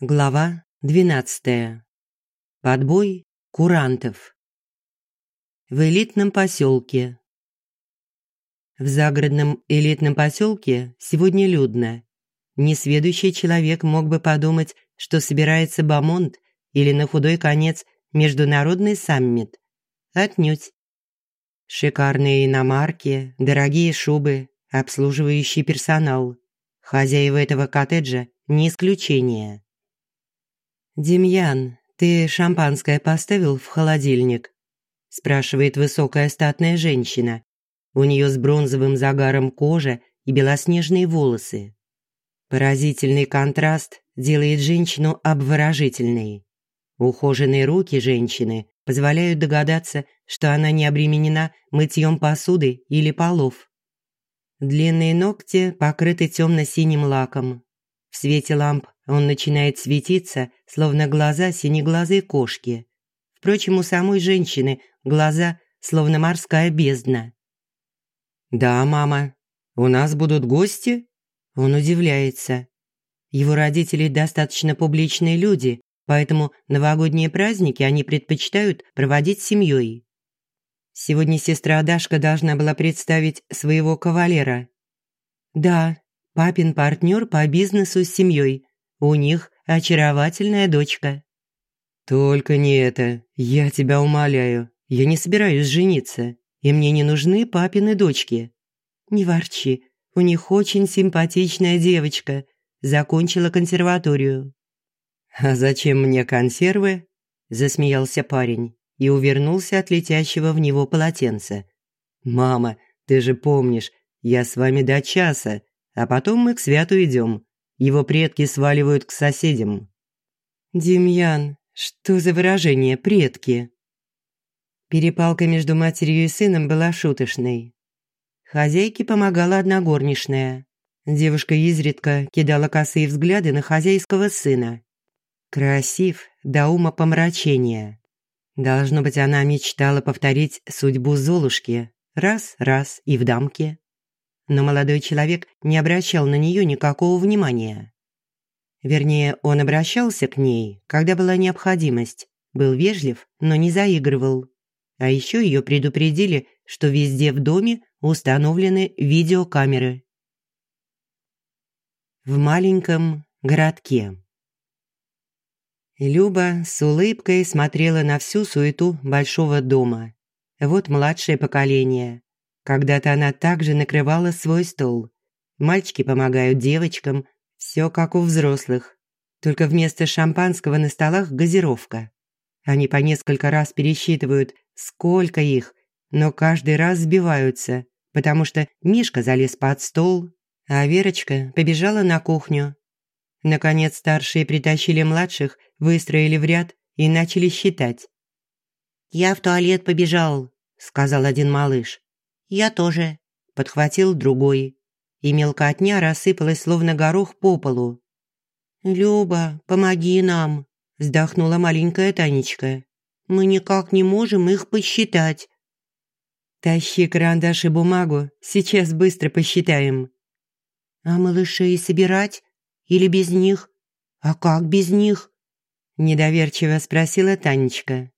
Глава 12. Подбой курантов. В элитном поселке. В загородном элитном поселке сегодня людно. Несведущий человек мог бы подумать, что собирается бомонд или на худой конец международный саммит. Отнюдь. Шикарные иномарки, дорогие шубы, обслуживающий персонал. Хозяева этого коттеджа не исключение. «Демьян, ты шампанское поставил в холодильник?» – спрашивает высокая статная женщина. У нее с бронзовым загаром кожа и белоснежные волосы. Поразительный контраст делает женщину обворожительной. Ухоженные руки женщины позволяют догадаться, что она не обременена мытьем посуды или полов. Длинные ногти покрыты темно-синим лаком. В свете ламп он начинает светиться, словно глаза синеглазой кошки. Впрочем, у самой женщины глаза, словно морская бездна. «Да, мама, у нас будут гости?» Он удивляется. Его родители достаточно публичные люди, поэтому новогодние праздники они предпочитают проводить с семьей. Сегодня сестра Дашка должна была представить своего кавалера. Да, папин партнер по бизнесу с семьей, у них очаровательная дочка». «Только не это. Я тебя умоляю. Я не собираюсь жениться, и мне не нужны папины дочки». «Не ворчи. У них очень симпатичная девочка. Закончила консерваторию». «А зачем мне консервы?» – засмеялся парень и увернулся от летящего в него полотенца. «Мама, ты же помнишь, я с вами до часа, а потом мы к святу идем. Его предки сваливают к соседям. «Демьян, что за выражение «предки»?» Перепалка между матерью и сыном была шуточной. Хозяйке помогала одна горничная. Девушка изредка кидала косые взгляды на хозяйского сына. Красив до ума помрачения. Должно быть, она мечтала повторить судьбу Золушки. Раз-раз и в дамке но молодой человек не обращал на нее никакого внимания. Вернее, он обращался к ней, когда была необходимость, был вежлив, но не заигрывал. А еще ее предупредили, что везде в доме установлены видеокамеры. В маленьком городке. Люба с улыбкой смотрела на всю суету большого дома. Вот младшее поколение, когда-то она также накрывала свой стол. Мальчики помогают девочкам, все как у взрослых. Только вместо шампанского на столах газировка. Они по несколько раз пересчитывают, сколько их, но каждый раз сбиваются, потому что Мишка залез под стол, а Верочка побежала на кухню. Наконец старшие притащили младших, выстроили в ряд и начали считать. «Я в туалет побежал», – сказал один малыш. «Я тоже», – подхватил другой. И мелкотня рассыпалась, словно горох по полу. «Люба, помоги нам», – вздохнула маленькая Танечка. «Мы никак не можем их посчитать». «Тащи карандаш и бумагу, сейчас быстро посчитаем». «А малышей собирать? Или без них? А как без них?» Недоверчиво спросила Танечка.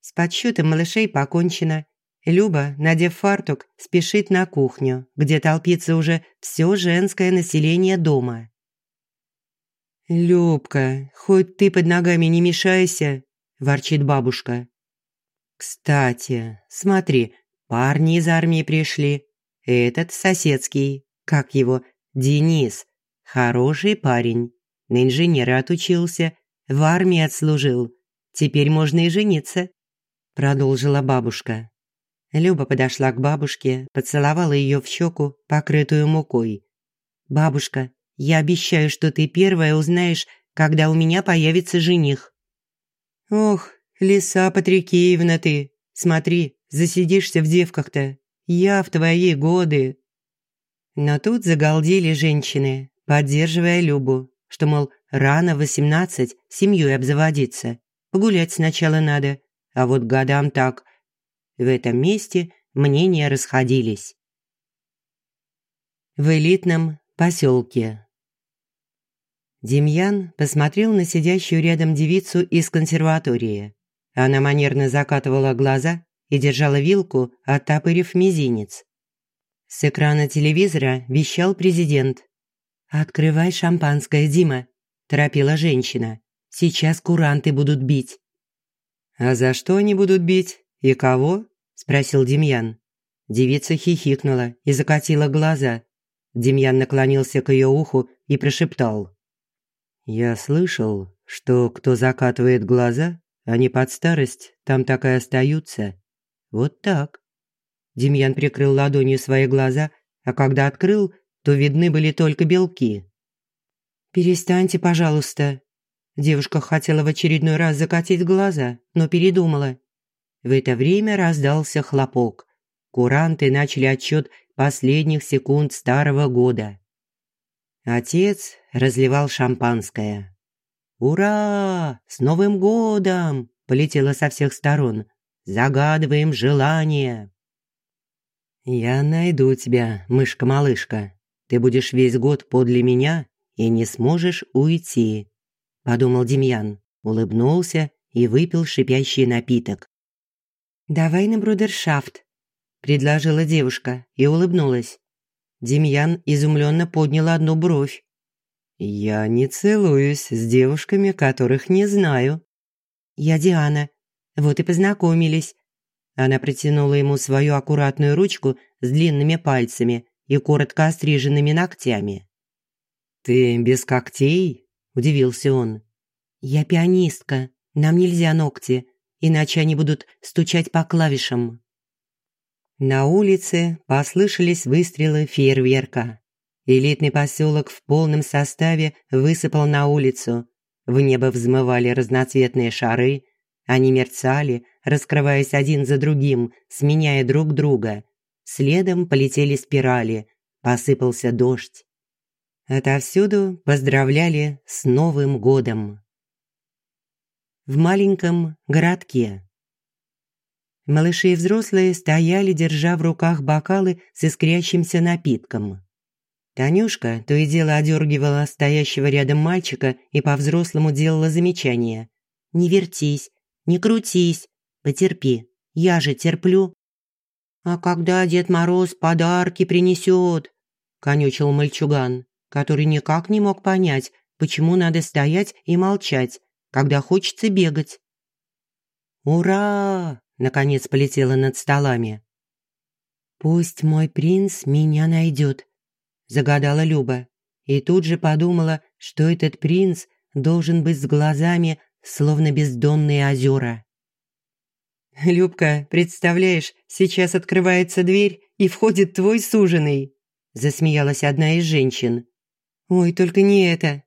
С подсчетом малышей покончено. Люба, надев фартук, спешит на кухню, где толпится уже все женское население дома. «Любка, хоть ты под ногами не мешайся», – ворчит бабушка. «Кстати, смотри, парни из армии пришли. Этот соседский, как его, Денис, хороший парень. На инженера отучился, в армии отслужил. Теперь можно и жениться», – продолжила бабушка. Люба подошла к бабушке, поцеловала ее в щеку, покрытую мукой. «Бабушка, я обещаю, что ты первая узнаешь, когда у меня появится жених». «Ох, лиса Патрикеевна ты, смотри, засидишься в девках-то. Я в твои годы». Но тут загалдели женщины, поддерживая Любу, что, мол, рано восемнадцать семьей обзаводиться. Погулять сначала надо, а вот годам так в этом месте мнения расходились. В элитном поселке. Демьян посмотрел на сидящую рядом девицу из консерватории. Она манерно закатывала глаза и держала вилку, оттопырив мизинец. С экрана телевизора вещал президент. «Открывай шампанское, Дима», – торопила женщина. «Сейчас куранты будут бить». «А за что они будут бить? И кого?» – спросил Демьян. Девица хихикнула и закатила глаза. Демьян наклонился к ее уху и прошептал. «Я слышал, что кто закатывает глаза, они под старость там так и остаются. Вот так». Демьян прикрыл ладонью свои глаза, а когда открыл, то видны были только белки. «Перестаньте, пожалуйста». Девушка хотела в очередной раз закатить глаза, но передумала. В это время раздался хлопок. Куранты начали отчет последних секунд старого года. Отец разливал шампанское. «Ура! С Новым годом!» – полетело со всех сторон. «Загадываем желание!» «Я найду тебя, мышка-малышка. Ты будешь весь год подле меня и не сможешь уйти», – подумал Демьян, улыбнулся и выпил шипящий напиток. «Давай на брудершафт», – предложила девушка и улыбнулась. Демьян изумленно поднял одну бровь. «Я не целуюсь с девушками, которых не знаю». «Я Диана. Вот и познакомились». Она протянула ему свою аккуратную ручку с длинными пальцами и коротко остриженными ногтями. «Ты без когтей?» – удивился он. «Я пианистка. Нам нельзя ногти, иначе они будут стучать по клавишам». На улице послышались выстрелы фейерверка. Элитный поселок в полном составе высыпал на улицу. В небо взмывали разноцветные шары. Они мерцали, раскрываясь один за другим, сменяя друг друга. Следом полетели спирали. Посыпался дождь. Отовсюду поздравляли с Новым годом. В маленьком городке Малыши и взрослые стояли, держа в руках бокалы с искрящимся напитком. Танюшка то и дело одергивала стоящего рядом мальчика и по-взрослому делала замечания. «Не вертись, не крутись, потерпи, я же терплю». «А когда Дед Мороз подарки принесет?» – конючил мальчуган, который никак не мог понять, почему надо стоять и молчать, когда хочется бегать. «Ура!» наконец полетела над столами. «Пусть мой принц меня найдет», – загадала Люба. И тут же подумала, что этот принц должен быть с глазами, словно бездонные озера. «Любка, представляешь, сейчас открывается дверь, и входит твой суженый», – засмеялась одна из женщин. «Ой, только не это».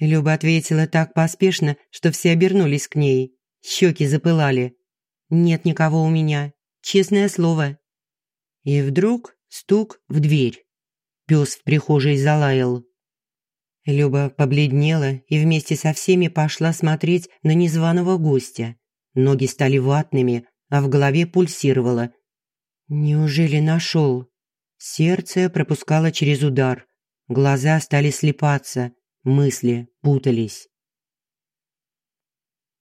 Люба ответила так поспешно, что все обернулись к ней. Щеки запылали. Нет никого у меня, честное слово. И вдруг стук в дверь. Пес в прихожей залаял. Люба побледнела и вместе со всеми пошла смотреть на незваного гостя. Ноги стали ватными, а в голове пульсировало. Неужели нашел? Сердце пропускало через удар. Глаза стали слепаться, мысли путались.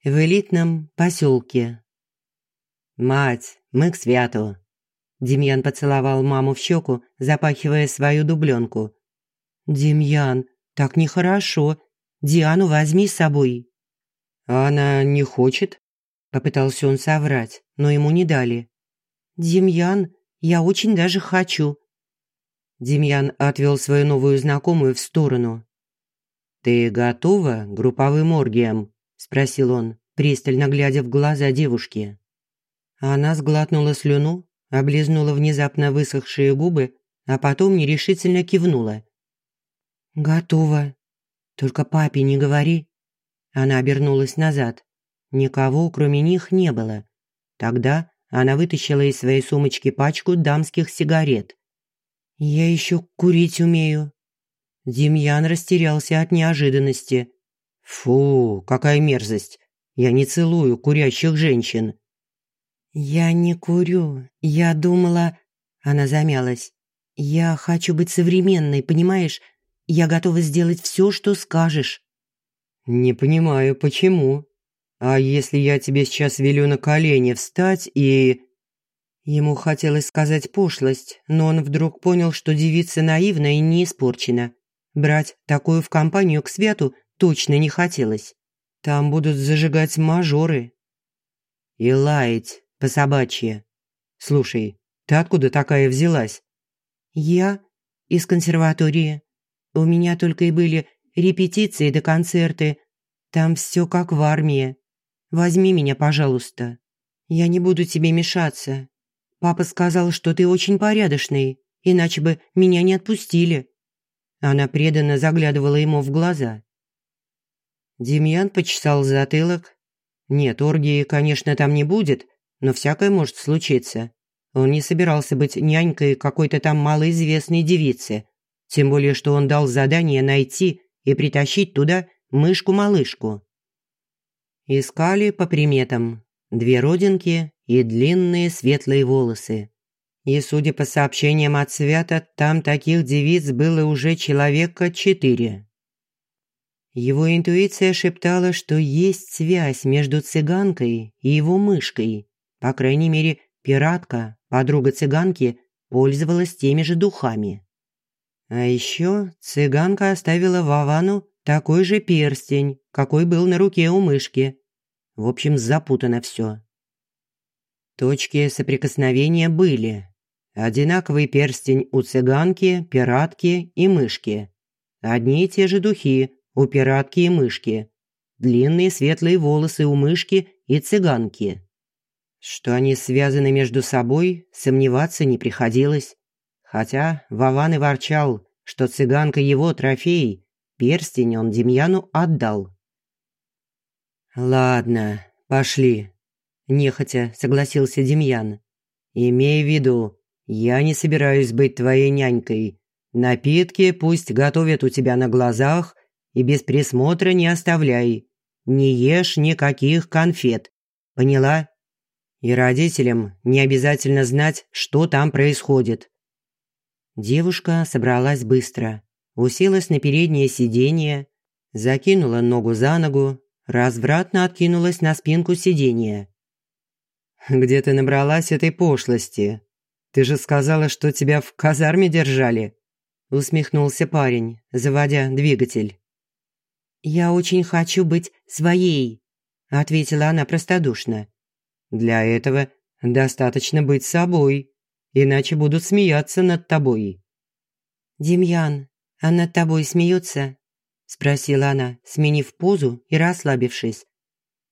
В элитном поселке «Мать, мы к святу!» Демьян поцеловал маму в щеку, запахивая свою дубленку. «Демьян, так нехорошо. Диану возьми с собой». «Она не хочет?» Попытался он соврать, но ему не дали. «Демьян, я очень даже хочу». Демьян отвел свою новую знакомую в сторону. «Ты готова групповым оргиям?» – спросил он, пристально глядя в глаза девушки. Она сглотнула слюну, облизнула внезапно высохшие губы, а потом нерешительно кивнула. «Готово. Только папе не говори». Она обернулась назад. Никого, кроме них, не было. Тогда она вытащила из своей сумочки пачку дамских сигарет. «Я еще курить умею». Демьян растерялся от неожиданности. «Фу, какая мерзость! Я не целую курящих женщин». «Я не курю. Я думала...» Она замялась. «Я хочу быть современной, понимаешь? Я готова сделать все, что скажешь». «Не понимаю, почему? А если я тебе сейчас велю на колени встать и...» Ему хотелось сказать пошлость, но он вдруг понял, что девица наивна и не испорчена. Брать такую в компанию к Свету точно не хотелось. Там будут зажигать мажоры. И лаять по собачье. Слушай, ты откуда такая взялась? Я из консерватории. У меня только и были репетиции да концерты. Там все как в армии. Возьми меня, пожалуйста. Я не буду тебе мешаться. Папа сказал, что ты очень порядочный, иначе бы меня не отпустили». Она преданно заглядывала ему в глаза. Демьян почесал затылок. Нет, оргии, конечно, там не будет, но всякое может случиться. Он не собирался быть нянькой какой-то там малоизвестной девицы, тем более что он дал задание найти и притащить туда мышку-малышку. Искали по приметам. Две родинки и длинные светлые волосы. И, судя по сообщениям от Свята, там таких девиц было уже человека четыре. Его интуиция шептала, что есть связь между цыганкой и его мышкой. По крайней мере, пиратка, подруга цыганки, пользовалась теми же духами. А еще цыганка оставила Вовану такой же перстень, какой был на руке у мышки. В общем, запутано все. Точки соприкосновения были. Одинаковый перстень у цыганки, пиратки и мышки. Одни и те же духи у пиратки и мышки. Длинные светлые волосы у мышки и цыганки. Что они связаны между собой, сомневаться не приходилось. Хотя Вован и ворчал, что цыганка его трофей, перстень он Демьяну отдал. «Ладно, пошли», нехотя согласился Демьян. «Имей в виду, я не собираюсь быть твоей нянькой. Напитки пусть готовят у тебя на глазах и без присмотра не оставляй. Не ешь никаких конфет. Поняла? И родителям не обязательно знать, что там происходит». Девушка собралась быстро, уселась на переднее сиденье, закинула ногу за ногу, развратно откинулась на спинку сиденья где ты набралась этой пошлости? Ты же сказала, что тебя в казарме держали», – усмехнулся парень, заводя двигатель. «Я очень хочу быть своей», – ответила она простодушно. «Для этого достаточно быть собой, иначе будут смеяться над тобой». «Демьян, а над тобой смеются?» – спросила она, сменив позу и расслабившись.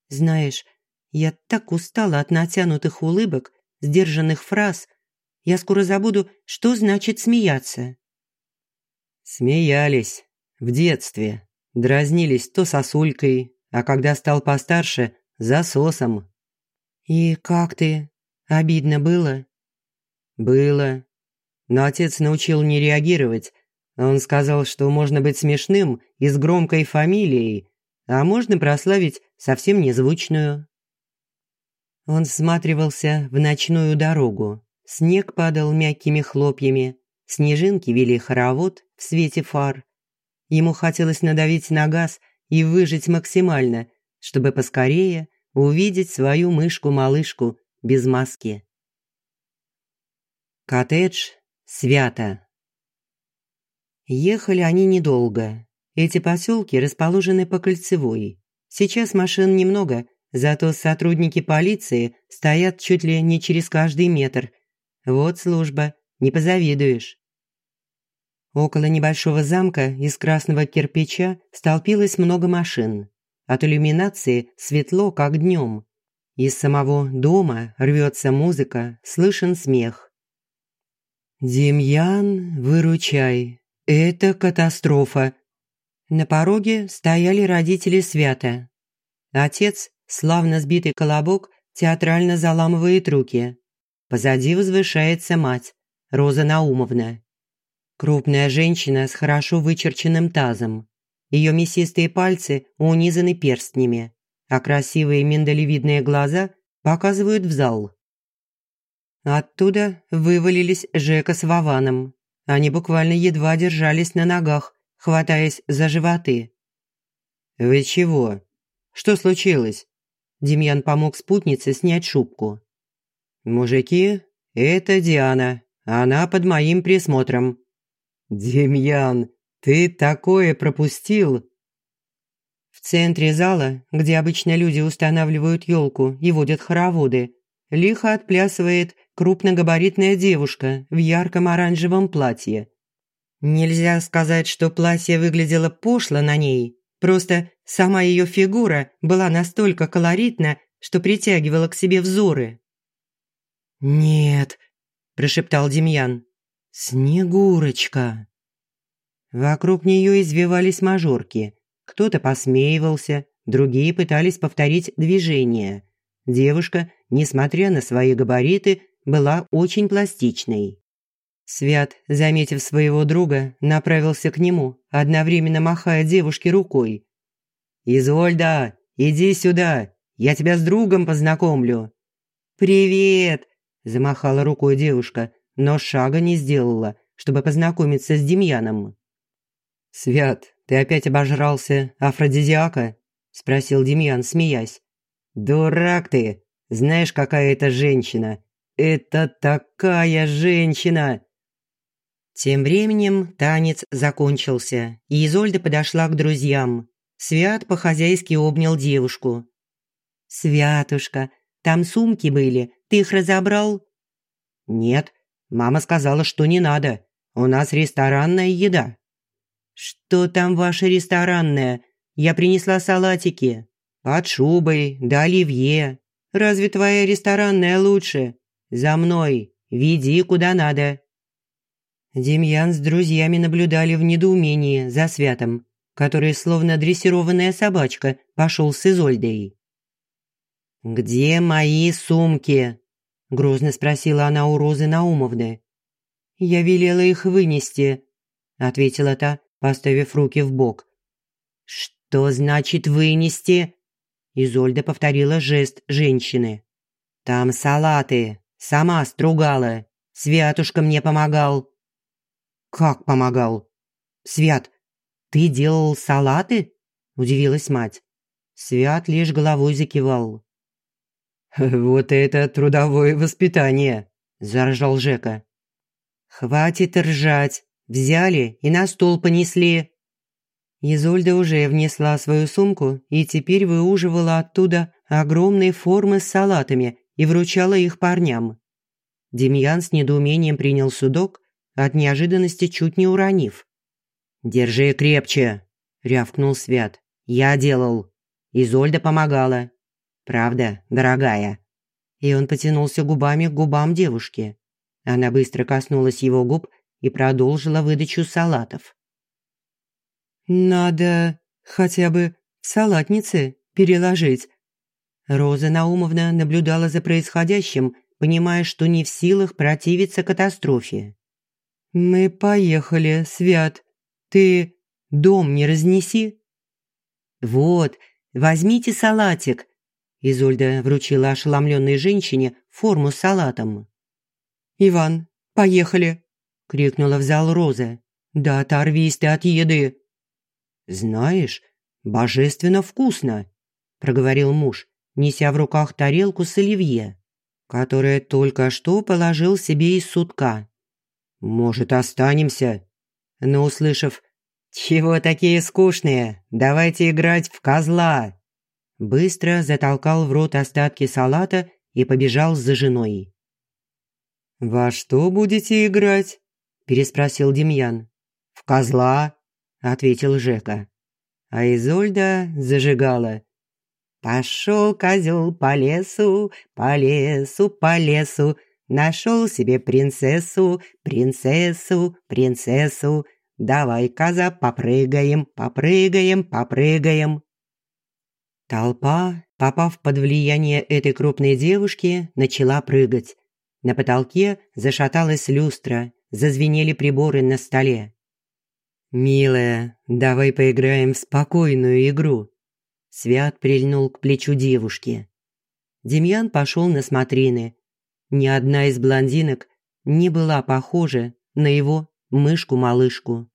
«Знаешь, я так устала от натянутых улыбок, сдержанных фраз. Я скоро забуду, что значит смеяться. Смеялись. В детстве. Дразнились то сосулькой, а когда стал постарше – засосом. «И как ты? Обидно было?» «Было. Но отец научил не реагировать. Он сказал, что можно быть смешным и с громкой фамилией, а можно прославить совсем незвучную. Он всматривался в ночную дорогу. Снег падал мягкими хлопьями, снежинки вели хоровод в свете фар. Ему хотелось надавить на газ и выжить максимально, чтобы поскорее увидеть свою мышку-малышку без маски. Коттедж свято. Ехали они недолго. Эти поселки расположены по кольцевой. Сейчас машин немного, Зато сотрудники полиции стоят чуть ли не через каждый метр. Вот служба, не позавидуешь. Около небольшого замка из красного кирпича столпилось много машин. От иллюминации светло, как днем. Из самого дома рвется музыка, слышен смех. «Демьян, выручай, это катастрофа!» На пороге стояли родители Свята. Отец Славно сбитый колобок театрально заламывает руки. Позади возвышается мать, Роза Наумовна. Крупная женщина с хорошо вычерченным тазом. Ее мясистые пальцы унизаны перстнями, а красивые миндалевидные глаза показывают в зал. Оттуда вывалились Жека с Вованом. Они буквально едва держались на ногах, хватаясь за животы. «Вы чего? Что случилось?» Демьян помог спутнице снять шубку. «Мужики, это Диана. Она под моим присмотром». «Демьян, ты такое пропустил?» В центре зала, где обычно люди устанавливают елку и водят хороводы, лихо отплясывает крупногабаритная девушка в ярком оранжевом платье. Нельзя сказать, что платье выглядело пошло на ней, просто сама ее фигура была настолько колоритна, что притягивала к себе взоры. «Нет», – прошептал Демьян, – «Снегурочка». Вокруг нее извивались мажорки. Кто-то посмеивался, другие пытались повторить движение. Девушка, несмотря на свои габариты, была очень пластичной. Свят, заметив своего друга, направился к нему, одновременно махая девушке рукой. «Изольда, иди сюда, я тебя с другом познакомлю». «Привет!» – замахала рукой девушка, но шага не сделала, чтобы познакомиться с Демьяном. «Свят, ты опять обожрался афродизиака?» – спросил Демьян, смеясь. «Дурак ты! Знаешь, какая это женщина? Это такая женщина!» Тем временем танец закончился, и Изольда подошла к друзьям. Свят по-хозяйски обнял девушку. «Святушка, там сумки были, ты их разобрал?» «Нет, мама сказала, что не надо. У нас ресторанная еда». «Что там ваше ресторанное? Я принесла салатики. Под шубой, да оливье. Разве твоя ресторанная лучше? За мной, веди куда надо». Демьян с друзьями наблюдали в недоумении за Святом, который, словно дрессированная собачка, пошел с Изольдой. «Где мои сумки?» – грозно спросила она у Розы Наумовны. «Я велела их вынести», – ответила та, поставив руки в бок. «Что значит вынести?» Изольда повторила жест женщины. «Там салаты. Сама стругала. Святушка мне помогал. «Как помогал?» «Свят, ты делал салаты?» – удивилась мать. Свят лишь головой закивал. «Вот это трудовое воспитание!» – заржал Жека. «Хватит ржать! Взяли и на стол понесли!» Изольда уже внесла свою сумку и теперь выуживала оттуда огромные формы с салатами и вручала их парням. Демьян с недоумением принял судок от неожиданности чуть не уронив. «Держи крепче!» – рявкнул Свят. «Я делал. Изольда помогала. Правда, дорогая?» И он потянулся губами к губам девушки. Она быстро коснулась его губ и продолжила выдачу салатов. «Надо хотя бы в салатнице переложить». Роза Наумовна наблюдала за происходящим, понимая, что не в силах противиться катастрофе. «Мы поехали, Свят. Ты дом не разнеси». «Вот, возьмите салатик», – Изольда вручила ошеломленной женщине форму с салатом. «Иван, поехали», – крикнула в зал Роза. «Да оторвись ты от еды». «Знаешь, божественно вкусно», – проговорил муж, неся в руках тарелку с оливье, которое только что положил себе из сутка. «Может, останемся?» Но, услышав «Чего такие скучные? Давайте играть в козла!» Быстро затолкал в рот остатки салата и побежал за женой. «Во что будете играть?» – переспросил Демьян. «В козла», – ответил Жека. А Изольда зажигала. «Пошел козел по лесу, по лесу, по лесу, Нашел себе принцессу, принцессу, принцессу. Давай, коза, попрыгаем, попрыгаем, попрыгаем. Толпа, попав под влияние этой крупной девушки, начала прыгать. На потолке зашаталась люстра, зазвенели приборы на столе. «Милая, давай поиграем в спокойную игру». Свят прильнул к плечу девушки. Демьян пошел на смотрины, ни одна из блондинок не была похожа на его мышку-малышку.